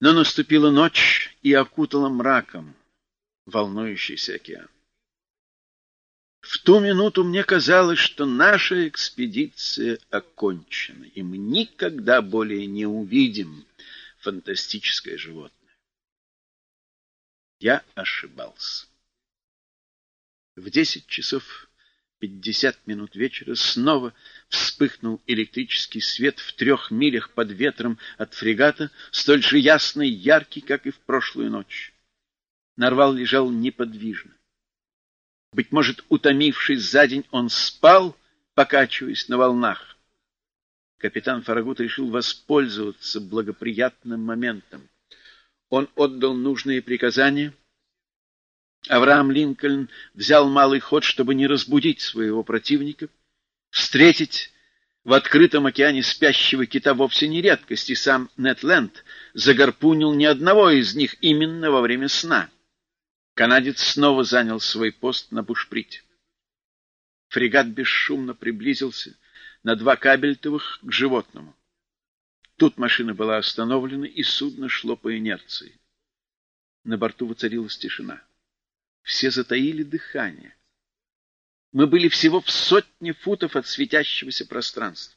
Но наступила ночь и окутала мраком волнующийся океан. В ту минуту мне казалось, что наша экспедиция окончена, и мы никогда более не увидим фантастическое животное. Я ошибался. В десять часов пятьдесят минут вечера снова вспыхнул электрический свет в трех милях под ветром от фрегата, столь же ясный яркий, как и в прошлую ночь. Нарвал лежал неподвижно. Быть может, утомившись за день, он спал, покачиваясь на волнах. Капитан Фарагут решил воспользоваться благоприятным моментом. Он отдал нужные приказания — Авраам Линкольн взял малый ход, чтобы не разбудить своего противника. Встретить в открытом океане спящего кита вовсе не редкость, и сам Нетленд загорпунил ни одного из них именно во время сна. Канадец снова занял свой пост на бушприте. Фрегат бесшумно приблизился на два кабельтовых к животному. Тут машина была остановлена, и судно шло по инерции. На борту воцарилась тишина. Все затаили дыхание. Мы были всего в сотне футов от светящегося пространства.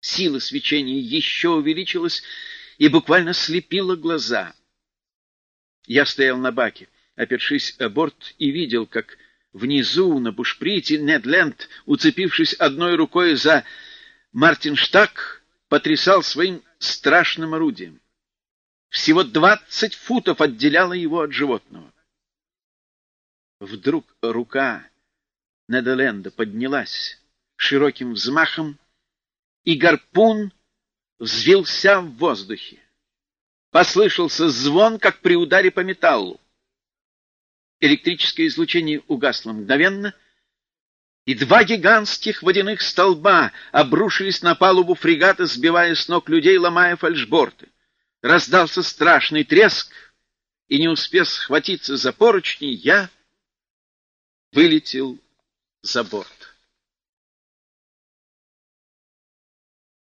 Сила свечения еще увеличилась и буквально слепила глаза. Я стоял на баке, опершись о борт, и видел, как внизу на бушприте Недленд, уцепившись одной рукой за Мартинштаг, потрясал своим страшным орудием. Всего двадцать футов отделяло его от животного. Вдруг рука Недоленда поднялась широким взмахом, и гарпун взвился в воздухе. Послышался звон, как при ударе по металлу. Электрическое излучение угасло мгновенно, и два гигантских водяных столба обрушились на палубу фрегата, сбивая с ног людей, ломая фальшборты. Раздался страшный треск, и, не успев схватиться за поручни, я вылетел за борт.